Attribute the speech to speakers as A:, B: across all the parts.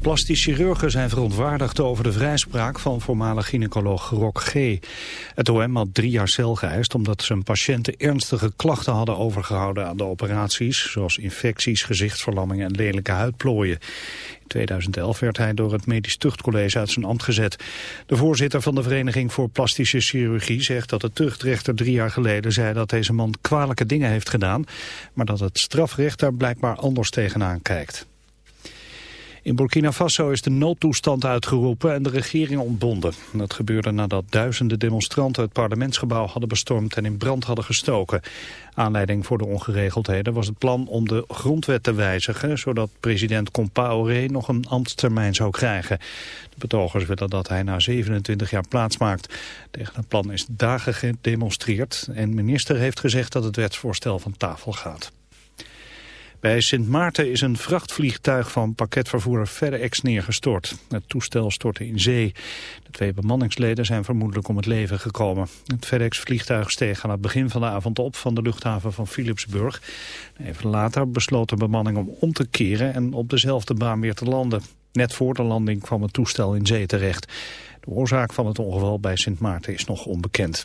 A: Plastisch chirurgen zijn verontwaardigd over de vrijspraak van voormalig gynaecoloog Rok G. Het OM had drie jaar cel geëist omdat zijn patiënten ernstige klachten hadden overgehouden aan de operaties, zoals infecties, gezichtsverlamming en lelijke huidplooien. In 2011 werd hij door het Medisch Tuchtcollege uit zijn ambt gezet. De voorzitter van de Vereniging voor Plastische Chirurgie zegt dat de tuchtrechter drie jaar geleden zei dat deze man kwalijke dingen heeft gedaan, maar dat het strafrecht daar blijkbaar anders tegenaan kijkt. In Burkina Faso is de noodtoestand uitgeroepen en de regering ontbonden. Dat gebeurde nadat duizenden demonstranten het parlementsgebouw hadden bestormd en in brand hadden gestoken. Aanleiding voor de ongeregeldheden was het plan om de grondwet te wijzigen, zodat president Compaoré nog een ambtstermijn zou krijgen. De betogers willen dat hij na 27 jaar plaatsmaakt. Tegen het plan is dagen gedemonstreerd en minister heeft gezegd dat het wetsvoorstel van tafel gaat. Bij Sint Maarten is een vrachtvliegtuig van pakketvervoerder FedEx neergestort. Het toestel stortte in zee. De twee bemanningsleden zijn vermoedelijk om het leven gekomen. Het FedEx-vliegtuig steeg aan het begin van de avond op van de luchthaven van Philipsburg. Even later besloot de bemanning om om te keren en op dezelfde baan weer te landen. Net voor de landing kwam het toestel in zee terecht. De oorzaak van het ongeval bij Sint Maarten is nog onbekend.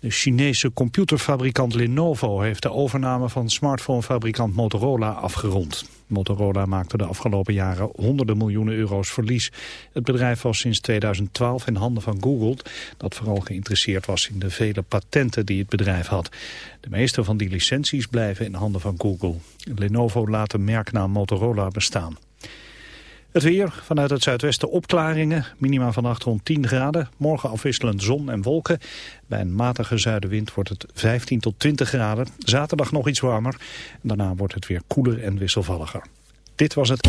A: De Chinese computerfabrikant Lenovo heeft de overname van smartphonefabrikant Motorola afgerond. Motorola maakte de afgelopen jaren honderden miljoenen euro's verlies. Het bedrijf was sinds 2012 in handen van Google, dat vooral geïnteresseerd was in de vele patenten die het bedrijf had. De meeste van die licenties blijven in handen van Google. Lenovo laat de merknaam Motorola bestaan. Het weer, vanuit het zuidwesten opklaringen, minima vannacht rond 10 graden. Morgen afwisselend zon en wolken. Bij een matige zuidenwind wordt het 15 tot 20 graden. Zaterdag nog iets warmer. Daarna wordt het weer koeler en wisselvalliger. Dit was het...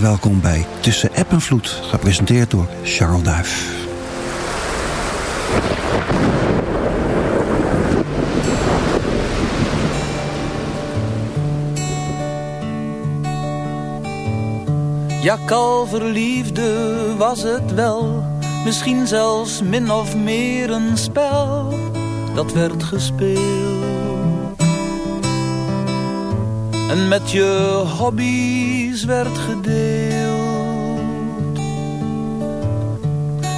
B: Welkom bij Tussen App en Vloed, gepresenteerd door Charles Duif.
C: Ja, kalverliefde was het wel, misschien zelfs min of meer een spel dat werd gespeeld. En met je hobby werd gedeeld.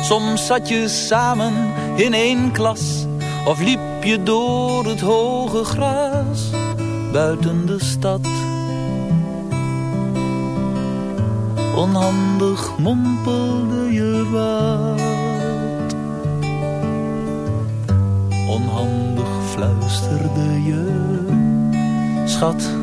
C: Soms zat je samen in één klas of liep je door het hoge gras buiten de stad. Onhandig mompelde je wat. Onhandig fluisterde je, schat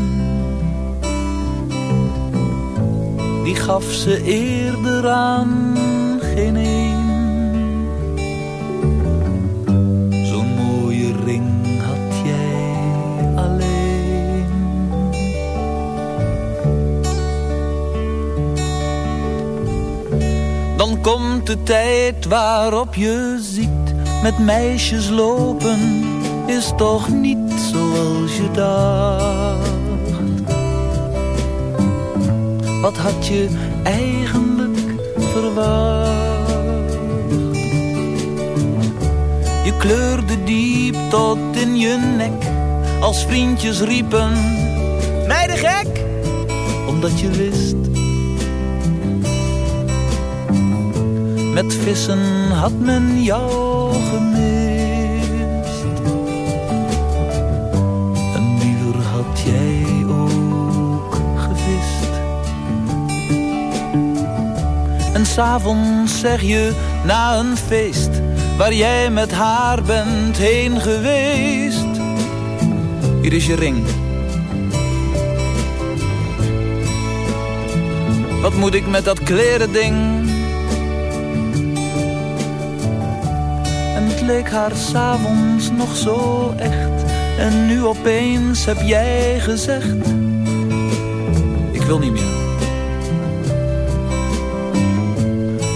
C: die gaf ze eerder aan geen een. Zo'n mooie ring had jij alleen. Dan komt de tijd waarop je ziet met meisjes lopen is toch niet zoals je dacht. Wat had je eigenlijk verwacht? Je kleurde diep tot in je nek, als vriendjes riepen, de gek, omdat je wist. Met vissen had men jou gemist. En liever had jij s'avonds zeg je na een feest waar jij met haar bent heen geweest. Hier is je ring. Wat moet ik met dat kleren ding? En het leek haar s'avonds nog zo echt. En nu opeens heb jij gezegd: Ik wil niet meer.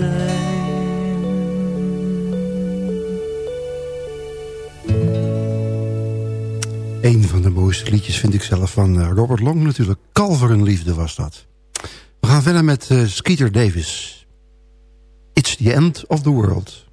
C: zijn.
B: Een van de mooiste liedjes vind ik zelf van eh, Robert Long natuurlijk. Kalverenliefde was dat. We gaan verder met uh, Skeeter Davis. It's the end of the world.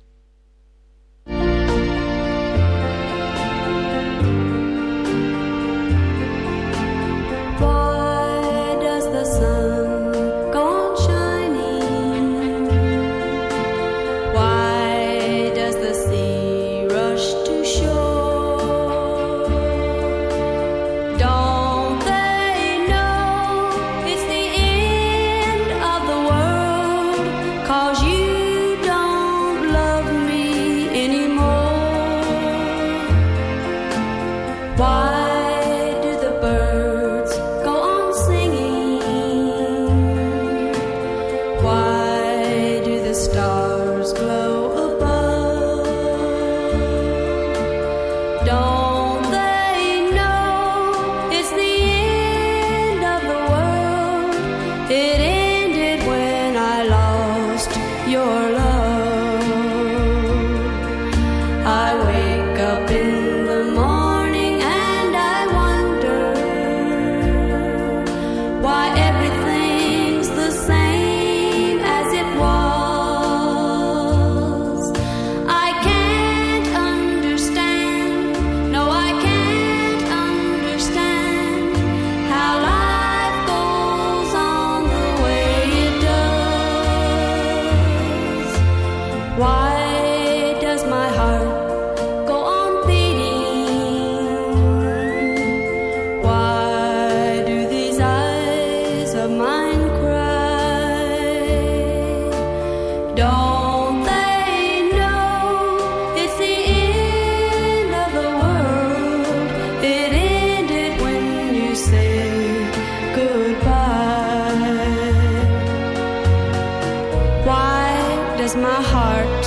D: does my heart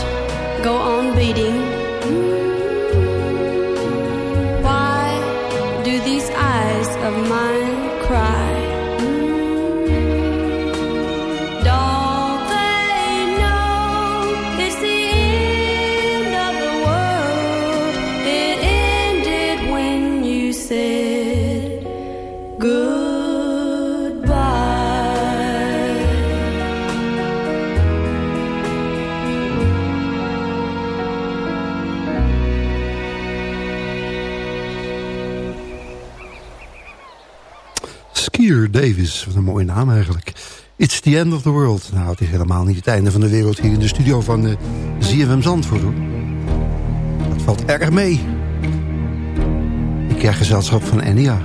D: go on
E: beating? Davis, wat een mooie naam eigenlijk. It's the end of the world. Nou, het is helemaal niet het einde van de wereld hier in de studio van uh, ZFM Zandvoort hoor. Dat valt erg mee. Ik krijg gezelschap van Enia.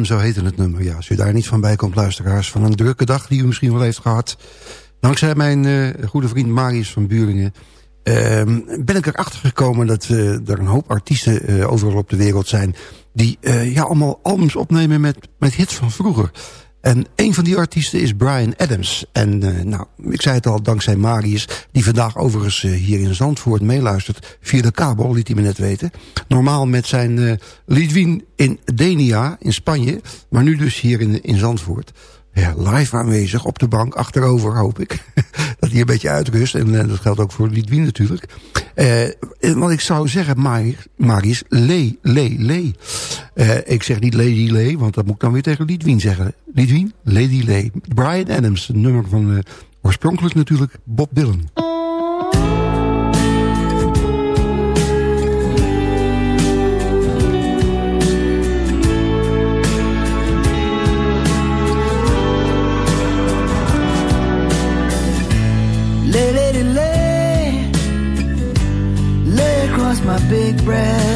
E: Zo heette het nummer. Ja, als u daar niet van bij komt, luisteraars, van een drukke dag die u misschien wel heeft gehad. Dankzij mijn uh, goede vriend Marius van Buringen... Uh, ben ik erachter gekomen dat uh, er een hoop artiesten uh, overal op de wereld zijn... die ja, allemaal albums opnemen met, met hits van vroeger. En een van die artiesten is Brian Adams. En uh, nou, ik zei het al, dankzij Marius... die vandaag overigens uh, hier in Zandvoort meeluistert... via de kabel, liet hij me net weten. Normaal met zijn uh, in Denia in Spanje... maar nu dus hier in, in Zandvoort ja, live aanwezig op de bank, achterover hoop ik. dat hij een beetje uitrust. En uh, dat geldt ook voor Lidwien natuurlijk. Uh, wat ik zou zeggen, Marius, lee, lee, lee. Uh, ik zeg niet Lady Lee, want dat moet ik dan weer tegen Lidwien zeggen. Lidwien, Lady Lee. Brian Adams, nummer van oorspronkelijk natuurlijk Bob Dylan. big
F: breath.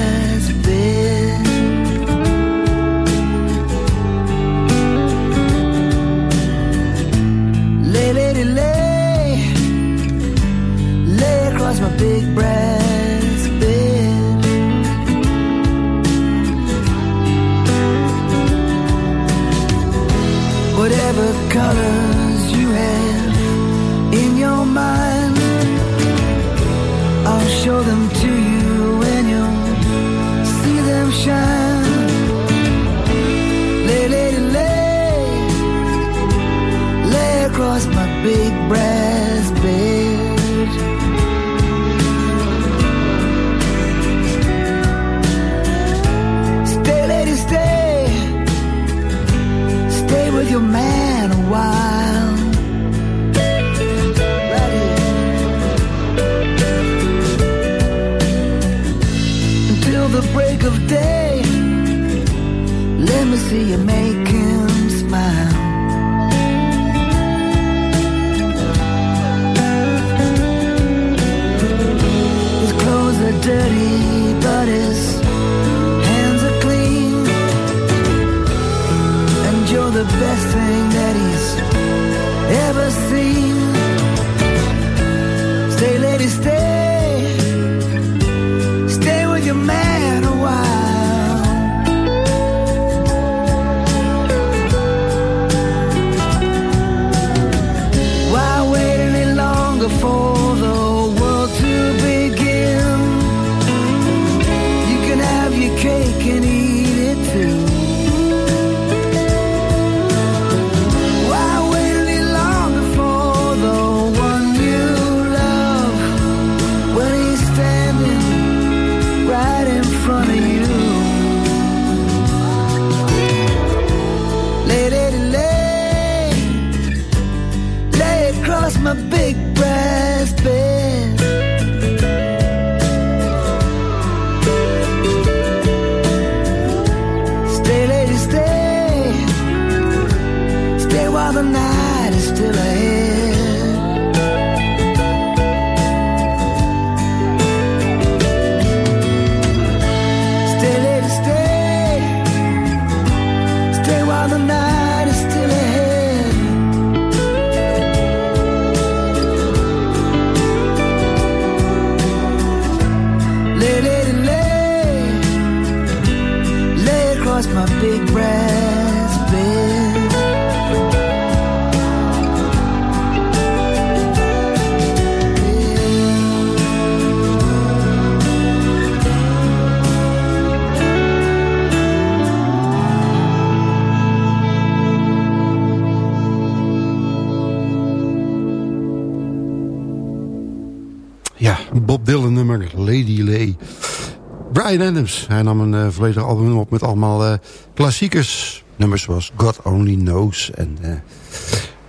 F: Brian Adams. Hij nam een uh, volledig album op met allemaal uh, klassiekers. Nummers zoals God Only Knows en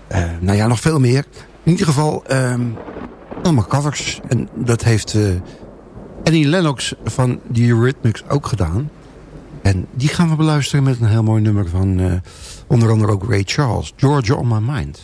F: eh, nou ja, nog veel meer. In ieder geval um, allemaal covers. En dat heeft Annie Lennox van The Eurythmics ook gedaan. En die gaan we beluisteren met een heel mooi nummer van onder andere ook Ray Charles. Georgia on my mind.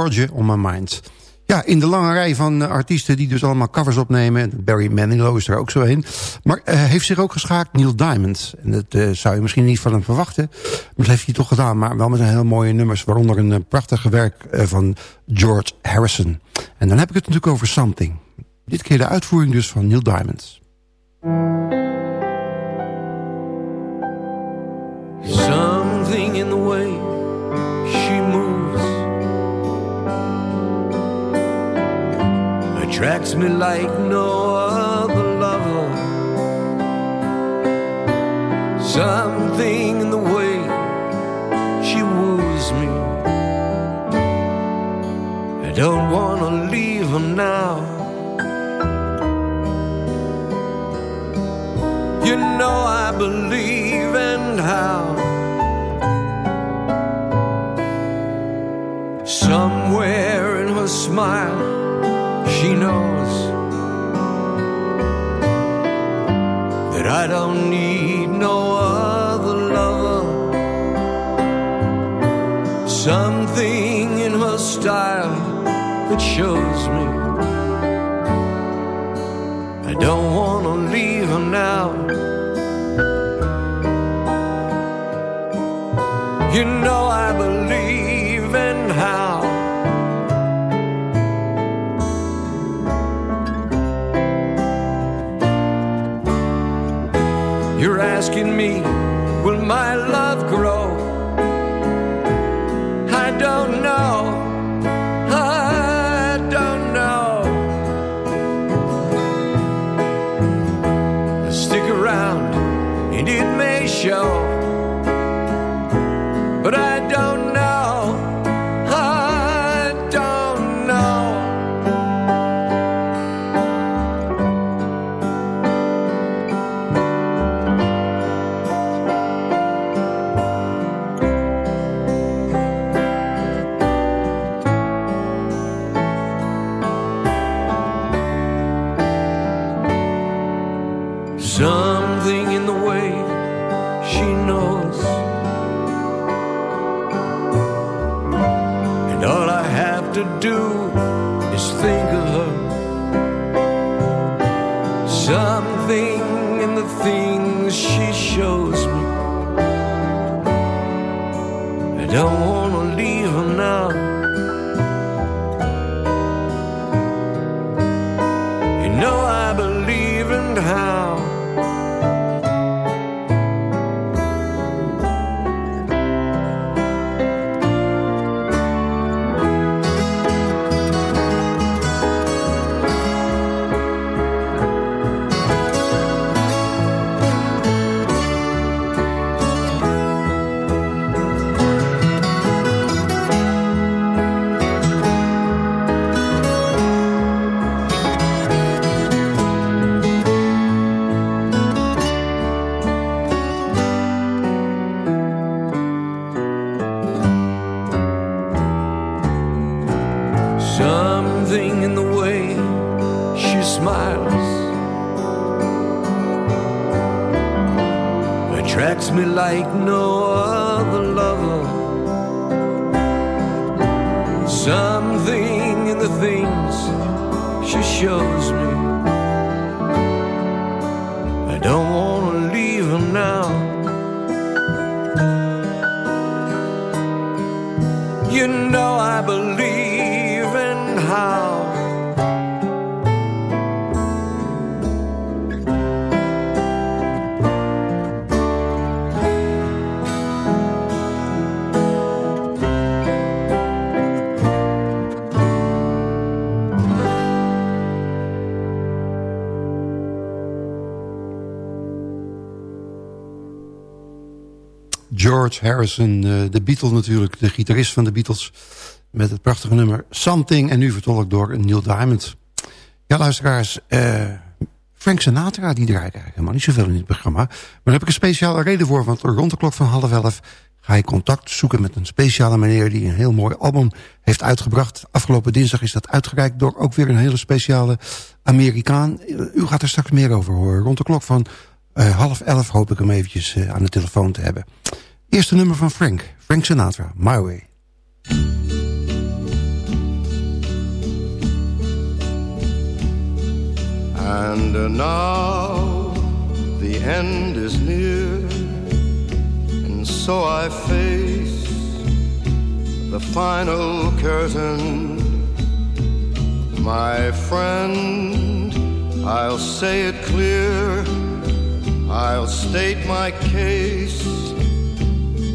G: Georgia on My Mind.
B: Ja, in de lange rij van eh, artiesten die dus allemaal covers opnemen. Barry Manilow is er ook zo een. Maar uh, heeft zich ook geschaakt Neil Diamond. En dat uh, zou je misschien niet van hem verwachten. Maar dat heeft hij toch gedaan. Maar wel met een heel mooie nummers. Waaronder een prachtige werk van George Harrison. En dan heb ik het natuurlijk over Something. Dit keer de uitvoering dus van Neil Diamond.
H: Attracts me like no other lover. Something in the way she woos me. I don't wanna leave her now. You know I believe and how Somewhere in her smile She knows That I don't need no don't know.
B: George Harrison, eh, de Beatle natuurlijk, de gitarist van de Beatles... met het prachtige nummer Something... en nu vertolkt door Neil Diamond. Ja, luisteraars, eh, Frank Sinatra, die draait eigenlijk helemaal niet zoveel in het programma. Maar daar heb ik een speciale reden voor, want rond de klok van half elf... ga ik contact zoeken met een speciale meneer die een heel mooi album heeft uitgebracht. Afgelopen dinsdag is dat uitgereikt door ook weer een hele speciale Amerikaan. U gaat er straks meer over horen. Rond de klok van uh, half elf hoop ik hem eventjes aan de telefoon te hebben. Eerste nummer van Frank. Frank Sinatra, My Way.
I: And uh, now the end is near And so I face the final curtain My friend, I'll say it clear I'll state my case,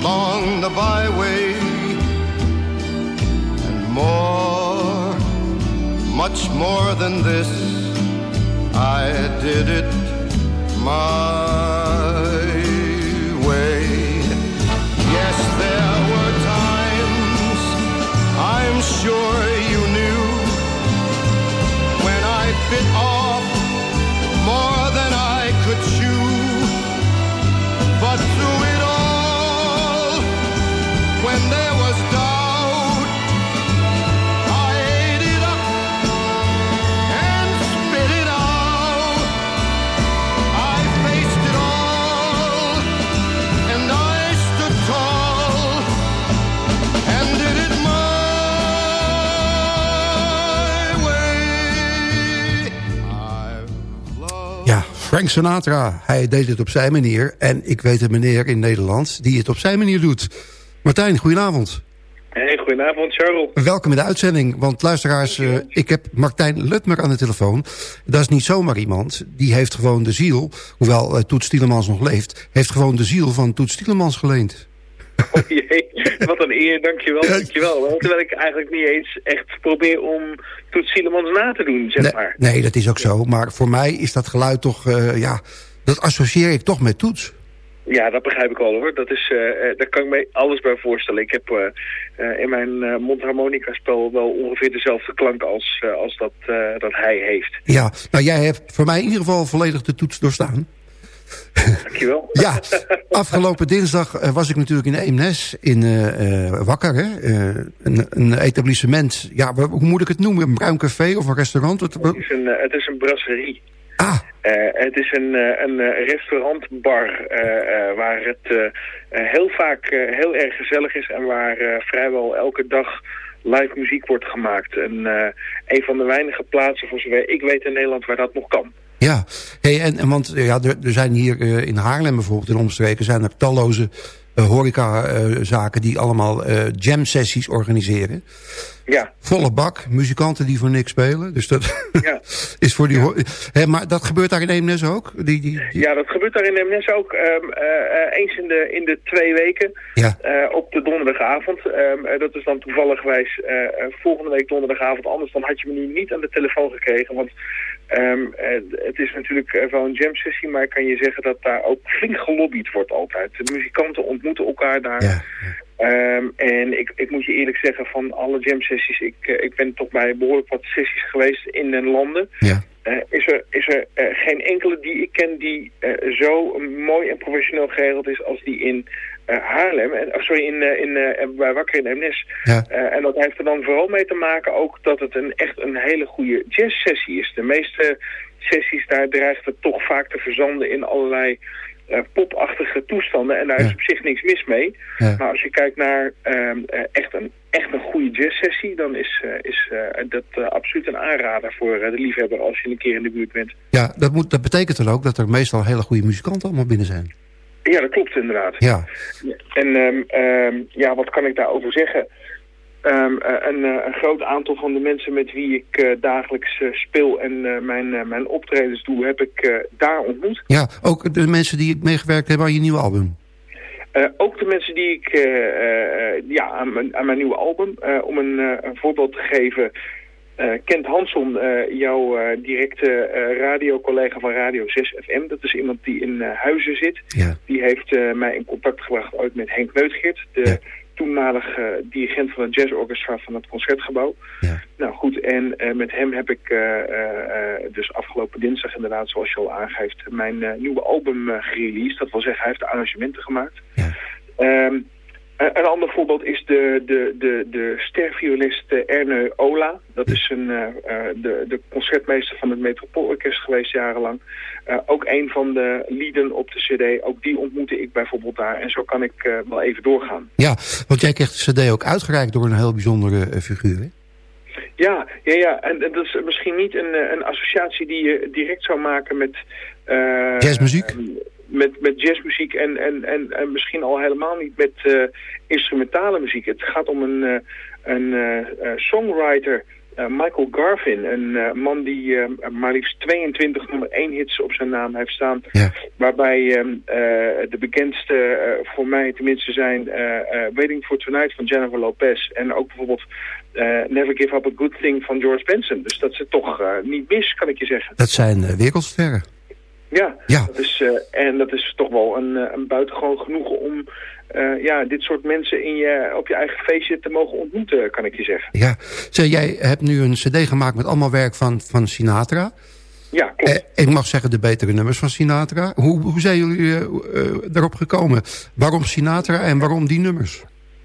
I: along the byway and more, much more than this, I did it my way. Yes, there were times I'm sure
B: Frank Sinatra, hij deed het op zijn manier. En ik weet een meneer in Nederland die het op zijn manier doet. Martijn, goedenavond.
J: Hey, goedenavond, Charles.
B: Welkom in de uitzending, want luisteraars, eh, ik heb Martijn Lutmer aan de telefoon. Dat is niet zomaar iemand, die heeft gewoon de ziel, hoewel uh, Toet Stielemans nog leeft, heeft gewoon de ziel van Toet Stielemans geleend.
J: Oh jee, wat een eer, dankjewel, dankjewel. Wel, Terwijl ik eigenlijk niet eens echt probeer om Toet Sielemans na te doen, zeg
B: Nee,
J: maar.
B: nee, dat is ook zo, maar voor mij is dat geluid toch, eh, ja, dat associeer ik toch met Toets.
J: Ja, dat begrijp ik al hoor. Dat is, eh, daar kan ik me alles bij voorstellen. Ik heb in mijn eh, mondharmonica-spel wel ongeveer dezelfde klank als, als dat, dat hij heeft.
B: Ja, nou jij hebt voor mij in ieder geval volledig de toets doorstaan.
J: Dankjewel.
B: Ja, afgelopen dinsdag eh, was ik natuurlijk in Eemnes, in eh, Wakker, hè? Een, een etablissement. Ja, hoe moet ik het noemen? Een bruin café of een restaurant?
J: Het is een, het is een brasserie.
B: Ah,
J: het is een, een restaurantbar waar het heel vaak heel erg gezellig is en waar vrijwel elke dag live muziek wordt gemaakt. En een van de weinige plaatsen, voor zover ik weet in Nederland, waar dat nog kan.
B: Ja, hey, en, en want ja, er, er zijn hier uh, in Haarlem bijvoorbeeld in omstreken... zijn er talloze uh, horecazaken die allemaal uh, jam sessies organiseren.
J: Ja.
B: Volle bak, muzikanten die voor niks spelen. Dus dat
J: Ja.
B: is voor die... Hè, maar dat gebeurt daar in Eemnes ook? Die, die, die-
J: Ja, dat gebeurt daar in Eemnes ook ehm, eh, eh, eens in de, in de twee weken
B: Ja.
J: eh, op de donderdagavond. Ehm, eh, dat is dan toevalligwijs eh, eh, volgende week donderdagavond. Anders dan had je me nu niet aan de telefoon gekregen. Want ehm, eh, het is natuurlijk eh, wel een jam sessie, maar ik kan je zeggen dat daar ook flink gelobbyd wordt altijd. De muzikanten ontmoeten elkaar daar.
B: ja.
J: Ehm, en ik, ik moet je eerlijk zeggen, van alle jam sessies, ik, eh, ik ben toch bij behoorlijk wat sessies geweest in den landen.
B: ja.
J: Eh, is er, is er eh, geen enkele die ik ken die eh, zo mooi en professioneel geregeld is als die in Haarlem, en, oh, sorry, in, in, bij Wakker in Emnes.
B: Ja.
J: En dat heeft er dan vooral mee te maken ook dat het een, echt een hele goede jazzsessie is. De meeste sessies daar dreigt het toch vaak te verzanden in allerlei popachtige toestanden. En daar is
B: Ja.
J: op zich niks mis mee.
B: Ja.
J: Maar als je kijkt naar ehm, eh, echt, een, echt een goede jazzsessie, dan is, eh, is eh, dat eh, absoluut een aanrader voor de liefhebber als je een keer in de buurt bent.
B: ja dat, moet, dat betekent dan ook dat er meestal hele goede muzikanten allemaal binnen zijn.
J: Ja, dat klopt inderdaad.
B: Ja,
J: En ehm, ehm, ja, wat kan ik daarover zeggen? Ehm, eh, een, een groot aantal van de mensen met wie ik dagelijks speel en mijn, mijn optredens doe, heb ik daar ontmoet.
B: ja, ook de mensen die meegewerkt hebben aan je nieuwe album.
J: Eh, ook de mensen die ik eh, eh, ja, aan, mijn, aan mijn nieuwe album, om een, een voorbeeld te geven. Kent Hansson, eh, jouw directe radiocollega van Radio 6 FM. Dat is iemand die in Huizen zit.
B: Ja,
J: Die heeft mij in contact gebracht ooit met Henk Neutgeert. De
B: Ja.
J: Toenmalige eh, dirigent van het jazzorchestra van het Concertgebouw.
B: ja.
J: Nou goed, en eh, met hem heb ik eh, dus afgelopen dinsdag inderdaad, zoals je al aangeeft, mijn nieuwe album gereleased. Dat wil zeggen, hij heeft de arrangementen gemaakt.
B: Ja.
J: Ehm, een een ander voorbeeld is de, de, de, de sterviolist eh, Erne Ola. Dat is een, eh, eh, de, de concertmeester van het Metropoolorkest geweest jarenlang. Eh, ook een van de lieden op de cd. Ook die ontmoette ik bijvoorbeeld daar. En zo kan ik eh, wel even doorgaan.
B: ja, want jij kreeg de cd ook uitgereikt door een heel bijzondere eh, figuur, hè?
J: Ja, ja, ja. En, dat is misschien niet een, eh, een associatie die je direct zou maken met... eh,
B: Jazzmuziek?
J: Met, met jazzmuziek en, en, en, en misschien al helemaal niet met eh, instrumentale muziek. Het gaat om een, eh, een eh, songwriter, Michael Garvin. Een man die maar liefst 22 nummer 1 hits op zijn naam heeft staan.
B: Ja.
J: Waarbij ehm, eh, de bekendste voor mij tenminste zijn Waiting for Tonight van Jennifer Lopez. En ook bijvoorbeeld Never Give Up a Good Thing van George Benson. Dus dat is toch niet mis, kan ik je zeggen.
B: Dat zijn wereldsterren.
J: Ja,
B: Ja.
J: Dat is, eh, en dat is toch wel een, eh, een buitengewoon genoegen om eh, ja, dit soort mensen in je, op je eigen feestje te mogen ontmoeten, kan ik je zeggen.
B: Ja. Jij hebt nu een cd gemaakt met allemaal werk van, van Sinatra.
J: Ja, klopt.
B: Eh, ik mag zeggen de betere nummers van Sinatra. Hoe, hoe zijn jullie daarop gekomen? Waarom Sinatra en waarom die nummers?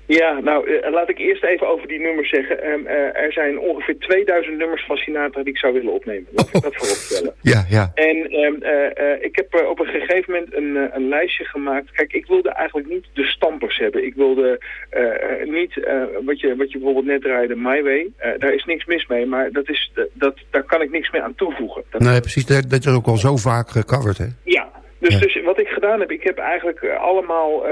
J: Ja, nou, eh, laat ik eerst even over die nummers zeggen. Ehm, eh, er zijn ongeveer 2000 nummers van Sinatra die ik zou willen opnemen. Laat ik dat voorop stellen.
B: Ja, ja.
J: En ehm, eh, ik heb op een gegeven moment een, een lijstje gemaakt. Kijk, ik wilde eigenlijk niet de stampers hebben. Ik wilde niet wat, je, wat je bijvoorbeeld net draaide, My Way. Daar is niks mis mee, maar dat is, dat, daar kan ik niks meer aan toevoegen. Dat,
B: Nee, precies. Dat, dat is ook al zo vaak gecoverd, hè?
J: Ja, dus,
B: Ja.
J: dus wat ik gedaan heb, ik heb eigenlijk allemaal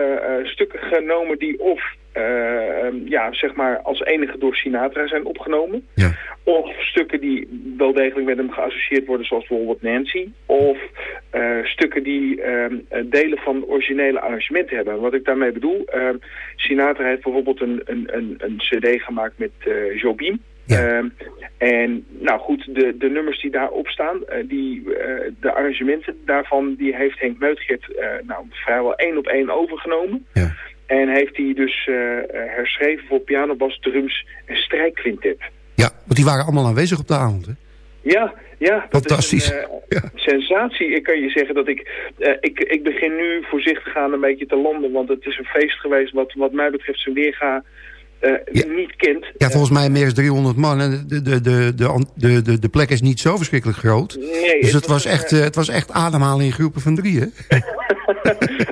J: stukken genomen die of eh, ehm, ja, zeg maar als enige door Sinatra zijn opgenomen.
B: Ja.
J: Of stukken die wel degelijk met hem geassocieerd worden, zoals bijvoorbeeld Nancy. Of eh, stukken die ehm, eh, delen van originele arrangementen hebben. Wat ik daarmee bedoel, ehm, Sinatra heeft bijvoorbeeld een, een, een, een cd gemaakt met eh Jobim.
B: Ja.
J: En nou goed, de, de nummers die daarop staan, die, de arrangementen daarvan, die heeft Henk Meutgeert eh, nou, vrijwel één op één overgenomen.
B: Ja.
J: En heeft hij dus eh, herschreven voor piano, bas, drums en strijkquintet.
B: Ja, want die waren allemaal aanwezig op de avond, hè?
J: Ja, ja. dat
B: Fantastisch.
J: Is een, eh,
B: Ja.
J: Sensatie. Ik kan je zeggen dat ik, eh, ik... Ik begin nu voorzichtig aan een beetje te landen. Want het is een feest geweest wat wat mij betreft zijn weerga
B: Ja.
J: niet kent.
B: Ja, volgens mij meer dan 300 man. En de, de, de, de, de, de, de plek is niet zo verschrikkelijk groot.
J: Nee,
B: Dus het was echt, eh, het was echt ademhalen in groepen van drie, hè?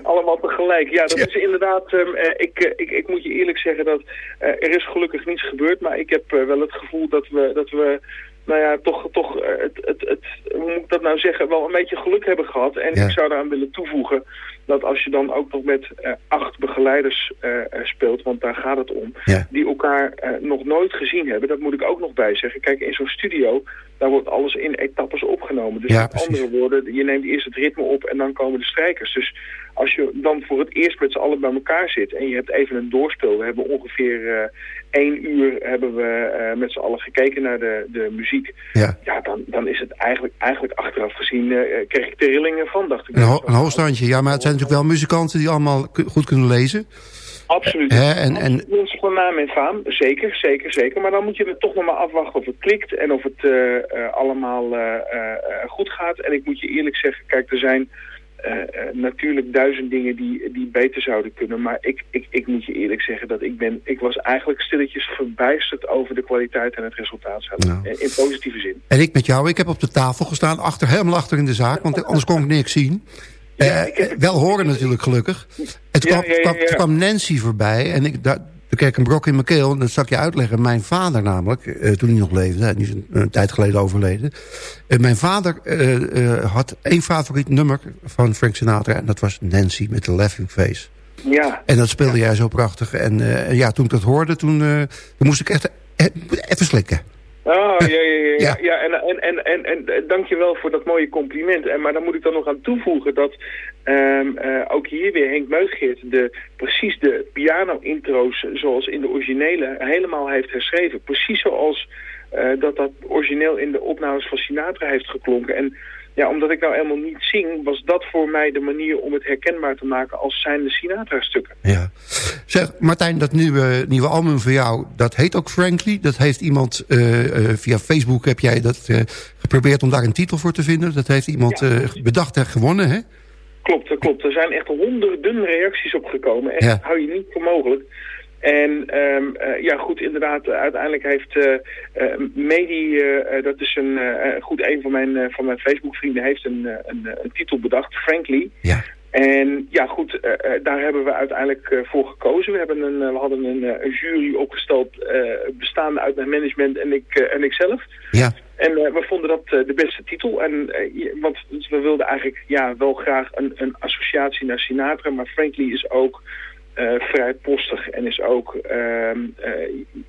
J: Allemaal tegelijk. Ja, dat is inderdaad... ehm, eh, ik, eh, ik, ik moet je eerlijk zeggen dat eh, er is gelukkig niets gebeurd. Maar ik heb eh, wel het gevoel dat we, dat we nou ja, toch, toch eh, het, het, het, hoe moet ik dat nou zeggen, wel een beetje geluk hebben gehad. En
B: Ja.
J: ik zou daaraan willen toevoegen dat als je dan ook nog met eh, acht begeleiders eh, eh, speelt, want daar gaat het om,
B: Ja.
J: die elkaar nog nooit gezien hebben, dat moet ik ook nog bij zeggen. Kijk, in zo'n studio, daar wordt alles in etappes opgenomen. Dus
B: Ja,
J: met andere woorden, je neemt eerst het ritme op en dan komen de strijkers. Dus als je dan voor het eerst met z'n allen bij elkaar zit en je hebt even een doorspel, we hebben ongeveer eh, één uur hebben we eh, met z'n allen gekeken naar de, de muziek.
B: Ja.
J: Ja, dan, dan is het eigenlijk, eigenlijk achteraf gezien, eh, kreeg ik de rillingen van, dacht ik.
B: Een, ho een hoogstandje, ja, maar het zijn natuurlijk wel muzikanten die allemaal goed kunnen lezen.
J: Absoluut.
B: Hè, en- en-
J: van naam en faam, zeker, zeker, zeker. Maar dan moet je er toch nog maar afwachten of het klikt en of het eh, eh, allemaal eh, goed gaat. En ik moet je eerlijk zeggen, kijk, er zijn natuurlijk duizend dingen die, die beter zouden kunnen. Maar ik, ik, ik moet je eerlijk zeggen dat ik ben, ik was eigenlijk stilletjes verbijsterd over de kwaliteit en het resultaat zelf.
B: Nou.
J: In, in positieve zin.
B: En ik met jou, ik heb op de tafel gestaan, achter, helemaal achter in de zaak, want anders kon ik niks zien. Eh,
J: ik heb-
B: wel horen natuurlijk, gelukkig.
J: Ja,
B: kwam, Nancy voorbij en ik, daar, toen kreeg ik een brok in mijn keel. En dat zal ik je uitleggen. Mijn vader namelijk, eh, toen hij nog leefde, hij is een, een tijd geleden overleden. Eh, mijn vader had één favoriet nummer van Frank Sinatra. En dat was Nancy met de Laughing Face.
J: Ja,
B: En dat speelde jij zo prachtig. En ja, toen ik dat hoorde, toen, toen moest ik echt even slikken.
J: Oh, ja, ja, ja.
B: Ja.
J: en, en, en, en, en eh, dank je wel voor dat mooie compliment. En, maar dan moet ik dan nog aan toevoegen dat ehm, eh, ook hier weer Henk Meutgeert de, precies de piano-intro's zoals in de originele helemaal heeft herschreven. Precies zoals eh, dat dat origineel in de opnames van Sinatra heeft geklonken. En ja, omdat ik nou helemaal niet zing, was dat voor mij de manier om het herkenbaar te maken als zijnde Sinatra-stukken.
B: Ja. Zeg, Martijn, dat nieuwe, nieuwe album van jou, dat heet ook Frankly. Dat heeft iemand, eh, eh, via Facebook heb jij dat eh, geprobeerd om daar een titel voor te vinden. Dat heeft iemand
J: Ja.
B: bedacht en gewonnen, hè?
J: Klopt, dat klopt. Er zijn echt honderden reacties op gekomen. Echt,
B: Ja.
J: hou je niet voor mogelijk. En ehm, eh, ja, goed, inderdaad, eh, uiteindelijk heeft eh eh, Medi, dat is een, goed, een van mijn, van mijn Facebook-vrienden, heeft een, een, een titel bedacht, Frankly.
B: Ja.
J: En ja, goed, daar hebben we uiteindelijk voor gekozen. We, hebben een, we hadden een, een jury opgesteld, bestaande uit mijn management en ik, en ikzelf.
B: Ja.
J: En we vonden dat de beste titel. En, want we wilden eigenlijk ja, wel graag een, een associatie naar Sinatra. Maar Frankly is ook vrij postig en is ook, ehm, eh,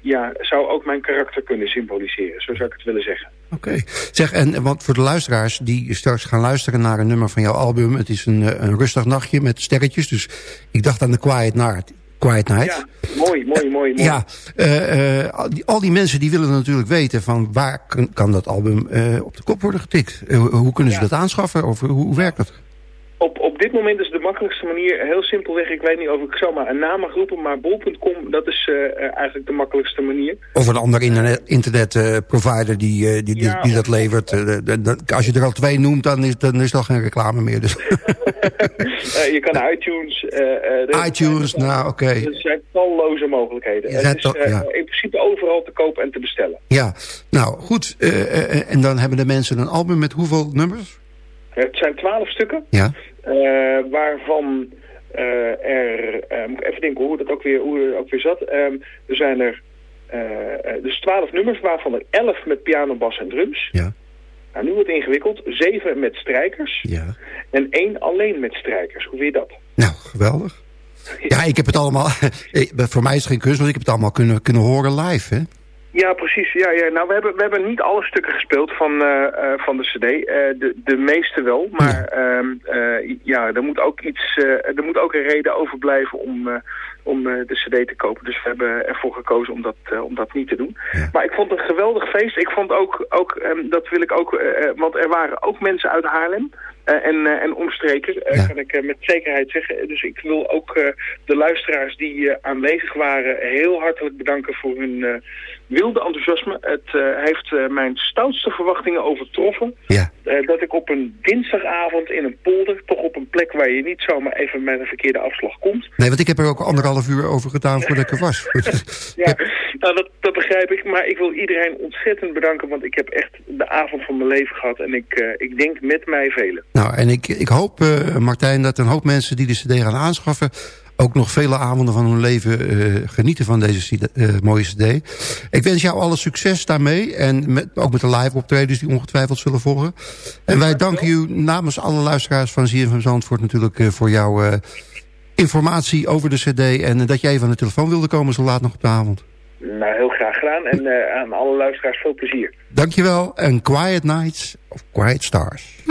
J: ja, zou ook mijn karakter kunnen symboliseren. Zo zou ik het willen zeggen.
B: Oké. Zeg, en want voor de luisteraars die straks gaan luisteren naar een nummer van jouw album. Het is een, eh, een rustig nachtje met sterretjes. Dus ik dacht aan de Quiet Night. Quiet Night.
J: Ja, mooi, mooi, mooi. mooi.
B: Ja, eh, eh, al, die, al die mensen die willen natuurlijk weten van waar kan, kan dat album eh, op de kop worden getikt? Eh, hoe kunnen ze
J: Ja.
B: dat aanschaffen? Of hoe, hoe werkt dat?
J: Dit moment is de makkelijkste manier heel simpelweg. Ik weet niet of ik zomaar een naam mag roepen, maar bol.com, dat is eh, eh, eigenlijk de makkelijkste manier.
B: Of een ander internet, internet eh, provider die, die, die, dat levert. Dat- dat- als je er al twee noemt, dan is, dan is er al geen reclame meer. Dus.
J: Je kan iTunes.
B: iTunes,
J: zijn-
B: nou oké.
J: Er zijn talloze mogelijkheden. Het is
B: dat- ja.
J: in principe overal te kopen en te bestellen.
B: Ja, nou goed. en dan hebben de mensen een album met hoeveel nummers?
J: Het zijn twaalf stukken,
B: Ja,
J: waarvan eh, er, eh, moet ik even denken hoe dat ook weer, hoe het ook weer zat. Ehm, er zijn er dus twaalf nummers, waarvan er elf met piano, bas en drums.
B: ja,
J: Nou, nu wordt het ingewikkeld. Zeven met strijkers
B: ja.
J: en één alleen met strijkers. Hoe vind je dat?
B: Nou, geweldig. Ja, ik heb het allemaal... voor mij is het geen kunst, want ik heb het allemaal kunnen, kunnen horen live, hè?
J: Ja, precies. Ja, ja. Nou, we hebben, we hebben niet alle stukken gespeeld van, eh, eh, van de cd. Eh, de, de meeste wel. Maar eh, ja, er moet ook iets, er moet ook een reden overblijven om, om de cd te kopen. Dus we hebben ervoor gekozen om dat, om dat niet te doen.
B: Ja.
J: Maar ik vond het een geweldig feest. Ik vond ook, ook ehm, dat wil ik ook, want er waren ook mensen uit Haarlem. en, eh, en omstreken,
B: Ja.
J: kan ik met zekerheid zeggen. Dus ik wil ook de luisteraars die aanwezig waren heel hartelijk bedanken voor hun wilde enthousiasme. Het eh, heeft eh, mijn stoutste verwachtingen overtroffen.
B: Ja.
J: Eh, dat ik op een dinsdagavond in een polder, toch op een plek waar je niet zomaar even met een verkeerde afslag komt.
B: Nee, want ik heb er ook anderhalf uur over gedaan voordat ik er was.
J: Ja, nou, dat, dat begrijp ik. Maar ik wil iedereen ontzettend bedanken, want ik heb echt de avond van mijn leven gehad. En ik, ik denk met mij velen.
B: Nou, en ik, ik hoop, Martijn, dat een hoop mensen die de cd gaan aanschaffen... ook nog vele avonden van hun leven eh, genieten van deze uh, mooie cd. Ik wens jou alle succes daarmee. En met, ook met de live optredens die ongetwijfeld zullen volgen. En wij danken u namens alle luisteraars van ZFM Zandvoort natuurlijk uh, voor jouw informatie over de cd. En dat jij even aan de telefoon wilde komen zo laat nog op de avond.
J: Nou, heel graag gedaan. En aan alle luisteraars veel plezier.
B: Dankjewel. En Quiet Nights of Quiet Stars.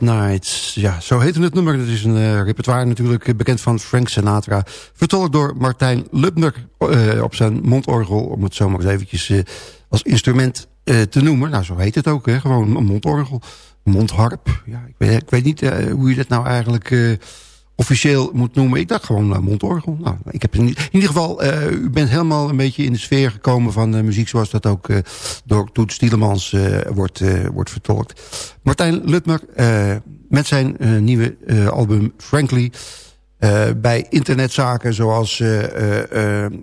B: Nights. Ja, zo heette het nummer. Dat is een uh, repertoire natuurlijk eh, bekend van Frank Sinatra. Vertolkt door Martijn Lubner uh, op zijn mondorgel. Om het zo maar eens eventjes uh, als instrument te noemen. Nou, zo heet het ook. Hè? Gewoon een mondorgel. Mondharp. Ja, ik, weet, ik weet niet hoe je dat nou eigenlijk officieel moet noemen. Ik dacht gewoon uh, mondorgel. Nou, ik heb in, in ieder geval, uh, u bent helemaal een beetje in de sfeer gekomen van uh, muziek zoals dat ook door Toet Stielemans wordt, wordt vertolkt. Martijn Lutmer met zijn nieuwe album Frankly bij internetzaken zoals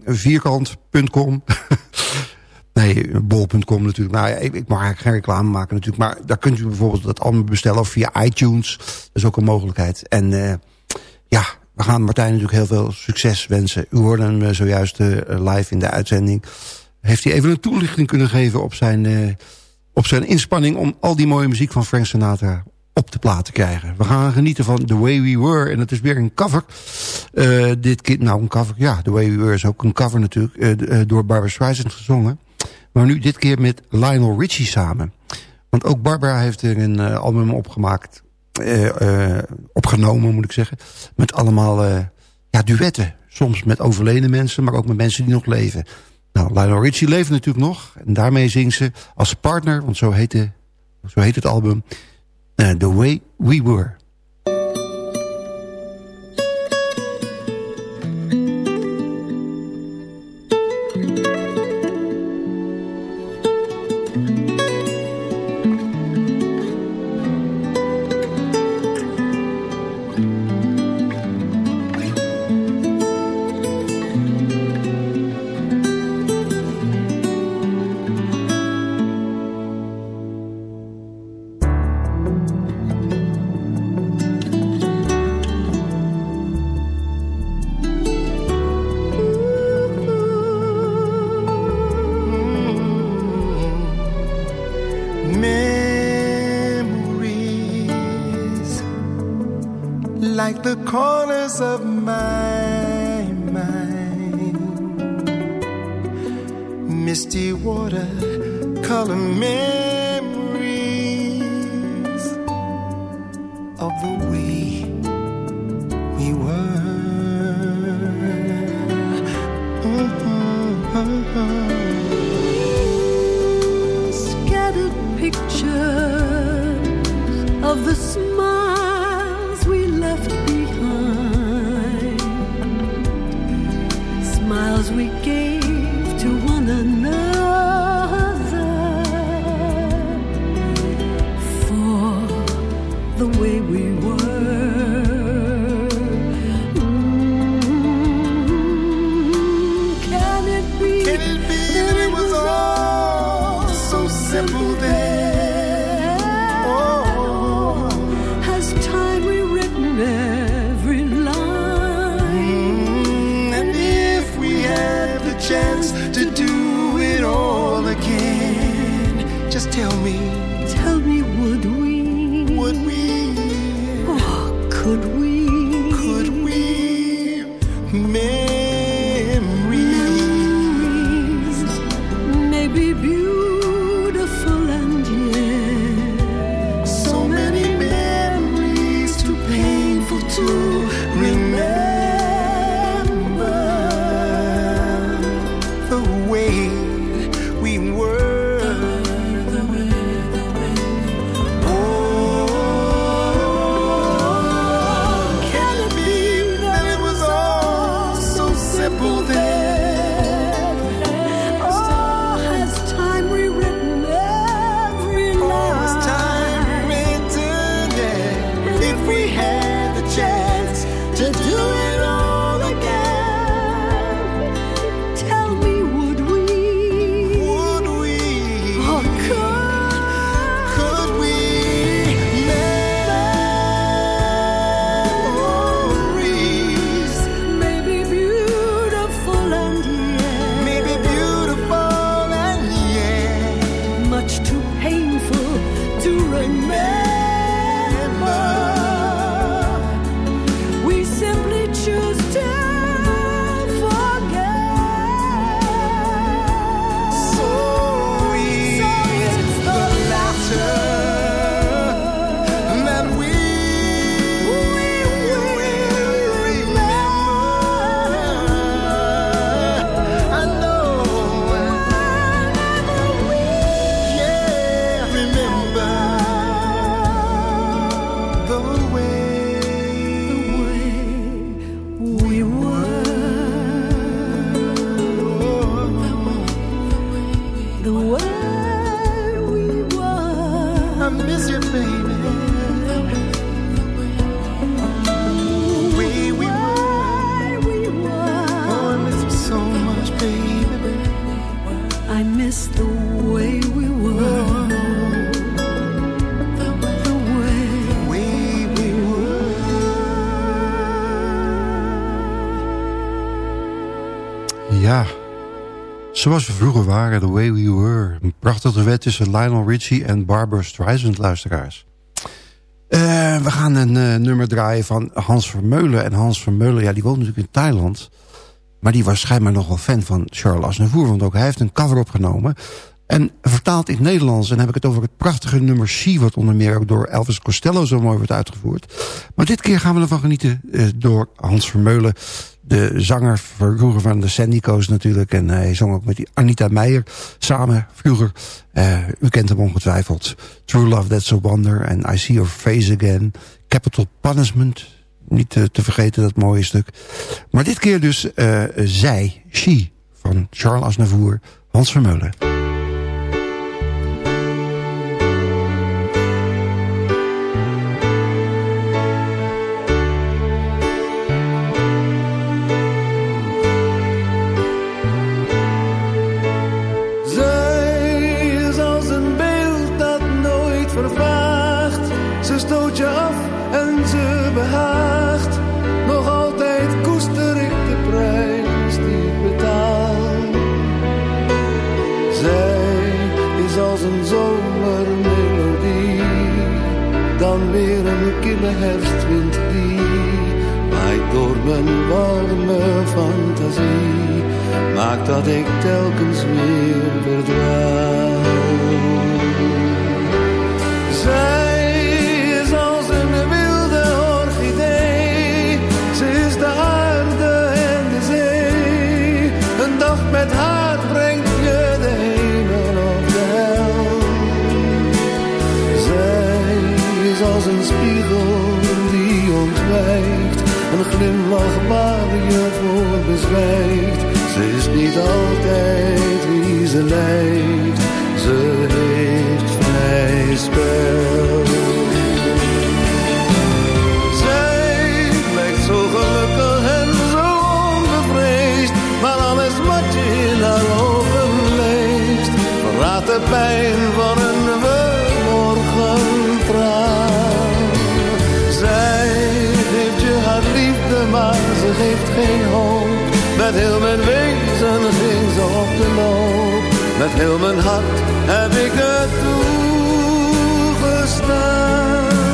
B: vierkant.com. Nee, bol.com natuurlijk. Nou, ik, ik, mag geen reclame maken natuurlijk. Maar daar kunt u bijvoorbeeld dat album bestellen. Of via iTunes. Dat is ook een mogelijkheid. En ja, we gaan Martijn natuurlijk heel veel succes wensen. U hoorde hem eh, zojuist uh, live in de uitzending. Heeft hij even een toelichting kunnen geven op zijn, uh, op zijn inspanning... om al die mooie muziek van Frank Sinatra op de plaat te krijgen. We gaan genieten van The Way We Were. En dat is weer een cover. Dit keer, nou een cover, ja, The Way We Were is ook een cover natuurlijk. Door Barbara Streisand gezongen. Maar nu dit keer met Lionel Richie samen. Want ook Barbara heeft er een album opgemaakt opgenomen, moet ik zeggen. Met allemaal uh, ja, duetten. Soms met overleden mensen, maar ook met mensen die nog leven. Nou, Lionel Richie leeft natuurlijk nog. En daarmee zingt ze als partner, want zo heet, de, zo heet het album... The Way We Were. Zoals we vroeger waren, The Way We Were. Een prachtige wet tussen Lionel Richie en Barbara Streisand luisteraars. Eh, we gaan een eh, nummer draaien van Hans Vermeulen. En Hans Vermeulen, ja, die woont natuurlijk in Thailand. Maar die was schijnbaar nogal fan van Charles Aznavour. Want ook hij heeft een cover opgenomen. En vertaald in het Nederlands. En dan heb ik het over het prachtige nummer She... wat onder meer ook door Elvis Costello zo mooi wordt uitgevoerd. Maar dit keer gaan we ervan genieten eh, door Hans Vermeulen. De zanger vroeger van de Sandico's natuurlijk. En hij zong ook met die Anita Meijer samen vroeger. Eh, u kent hem ongetwijfeld. True Love, That's a Wonder. En I See Your Face Again. Capital Punishment. Niet te, te vergeten, dat mooie stuk. Maar dit keer dus eh, zij, She, van Charles Aznavour, Hans Vermeulen.
K: Fantasie, maakt dat ik telkens weer Ze is niet altijd wie ze lijkt, ze heeft vrij spel. Met heel mijn hart heb ik het toegestaan.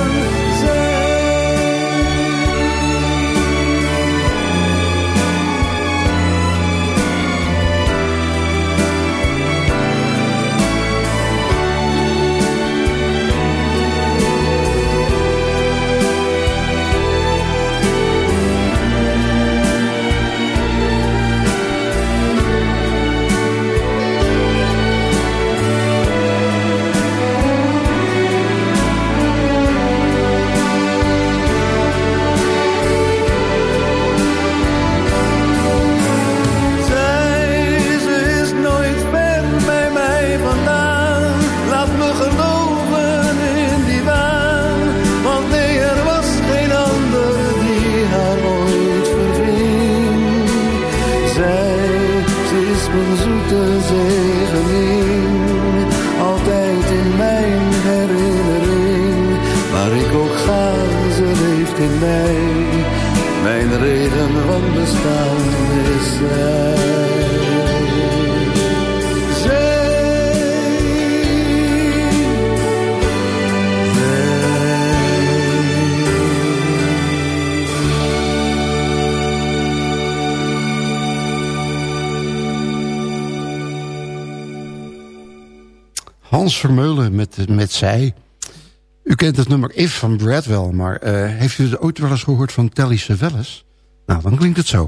B: Met, met zij. U kent het nummer If van Brad wel, maar eh, heeft u het ooit wel eens gehoord van Telly Savalas? Nou, dan klinkt het zo.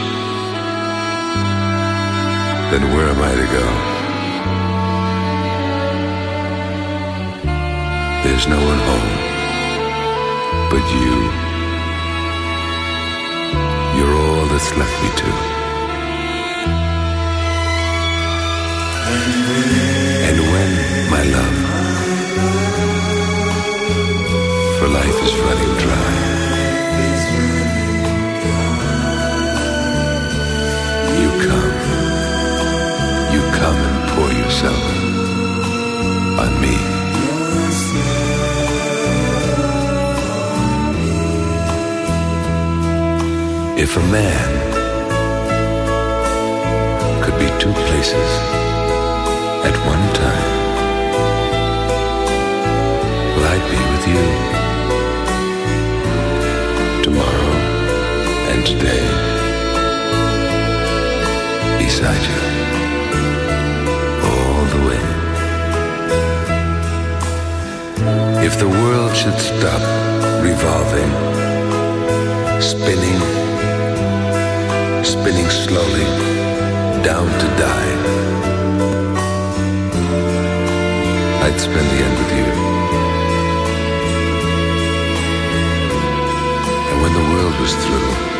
L: then where am I to go? There's no one home but you. You're all that's left me to. And when, my love, for life is running dry, you come come and pour yourself on me. If a man could be two places at one time, well, I'd be with you tomorrow and today beside you If the world should stop revolving, spinning, spinning slowly, down to die, I'd spend the end with you. And when the world was through,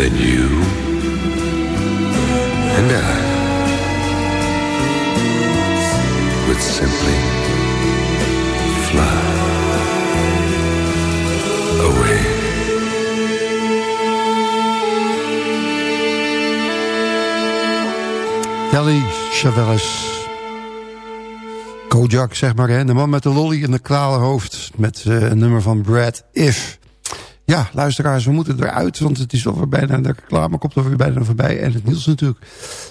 L: Then you and I would simply fly away.
B: Kelly Chavez. Kojak, zeg maar. Hè? De man met de lolly en de kwale hoofd. Met eh, een nummer van Brad If. Ja, luisteraars, we moeten eruit. Want het is alweer bijna, de reclame komt alweer bijna voorbij. En het nieuws natuurlijk.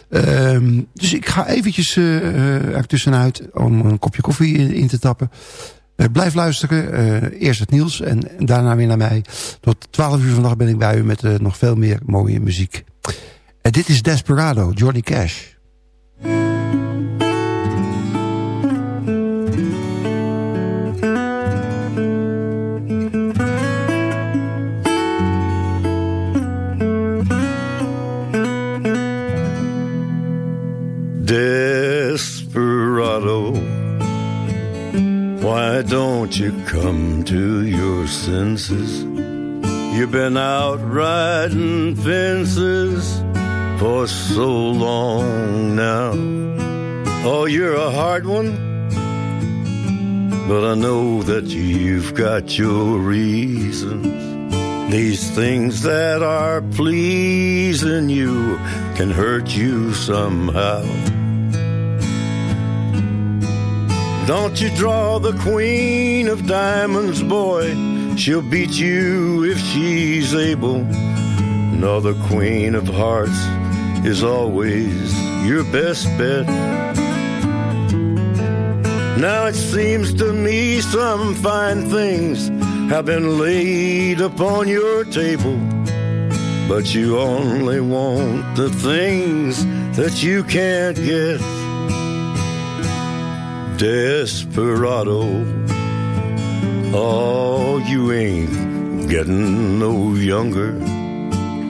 B: Ehm, dus ik ga eventjes uh, er tussenuit om een kopje koffie in, te tappen. Eh, blijf luisteren. Eh, eerst het nieuws en daarna weer naar mij. Tot 12 uur vandaag ben ik bij u met eh, nog veel meer mooie muziek. En dit is Desperado, Johnny Cash.
I: Desperado, why don't you come to your senses? You've been out riding fences for so long now. Oh, you're a hard one, but I know that you've got your reasons. These things that are pleasing you can hurt you somehow. Don't you draw the queen of diamonds, boy. She'll beat you if she's able. No, the queen of hearts is always your best bet. Now it seems to me some fine things have been laid upon your table. But you only want the things that you can't get. Desperado, oh, you ain't getting no younger.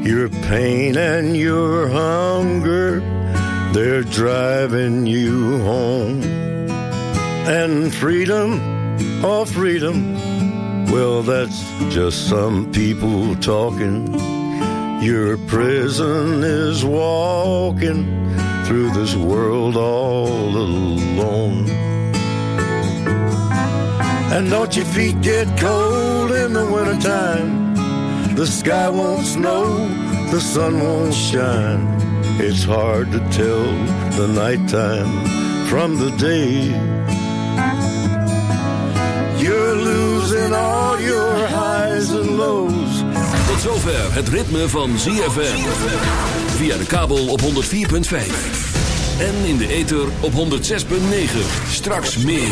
I: Your pain and your hunger, they're driving you home. And freedom, oh, freedom, well, that's just some people talking. Your prison is walking through this world all alone. And don't your feet get cold in the wintertime? The sky won't snow, the sun won't shine. It's hard to tell the nighttime from the day. You're losing all your highs and lows.
M: Tot zover het ritme van ZFM. Via de kabel op 104.5. En in de ether op 106.9. Straks meer.